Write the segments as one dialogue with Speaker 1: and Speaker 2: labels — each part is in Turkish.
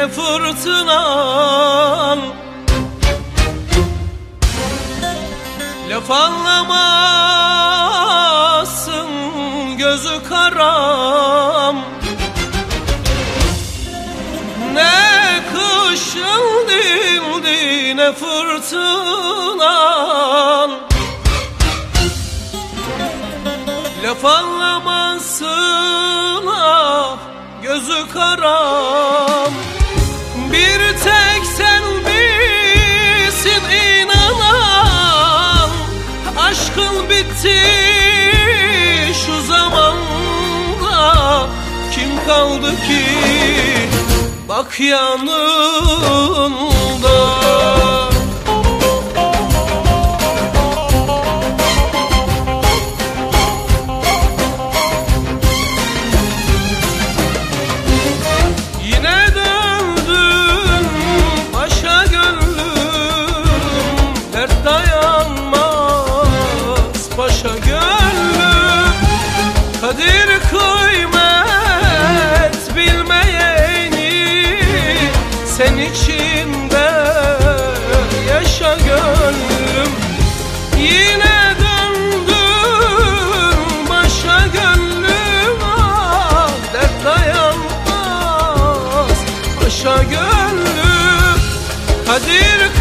Speaker 1: ne fırtınam Laf anlamazsın gözü karam. Ne kışın dildi ne fırtınan Laf anlamazsın ah gözü karam. Aşkın bitti şu zamanda. Kim kaldı ki? Bak yanında. Yine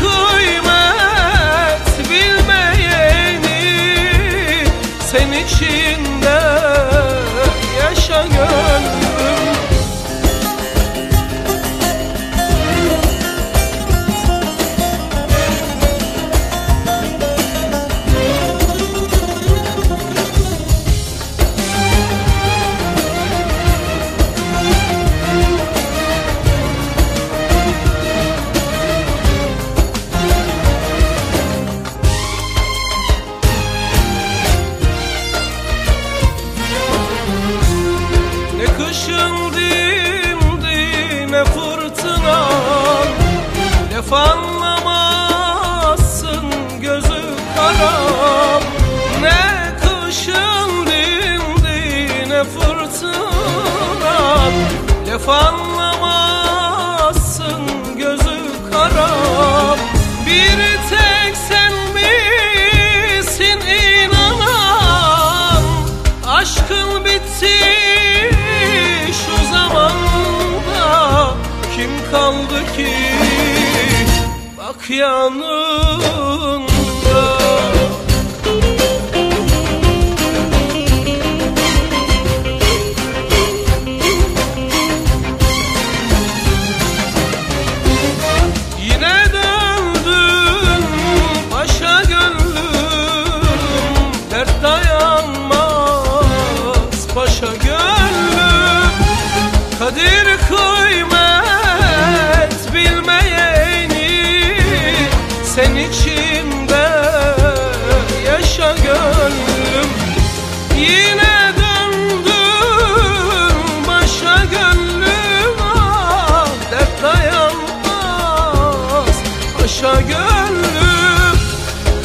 Speaker 1: kıymet bilmeyeni Sen içinde Ne kışın dindi ne fırtına. Laf anlamazsın gözü karam Ne kışın dindi ne fırtına. Laf anlamazsın kaldı ki bak yanında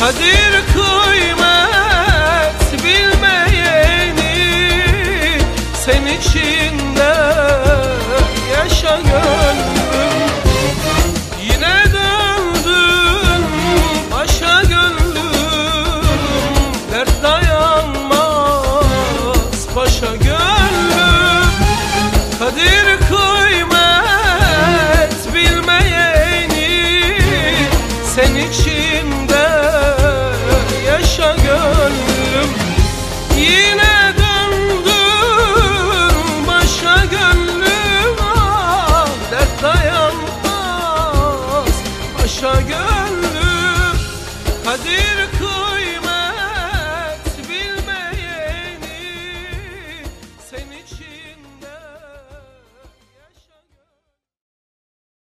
Speaker 1: Kadir kıymet bilmeyeni Sen içinde yaşa gönlüm. Yine döndün başa gönlüm. Dert dayanmaz paşa gönlüm. Kadir kıymet bilmeyeni Sen içinde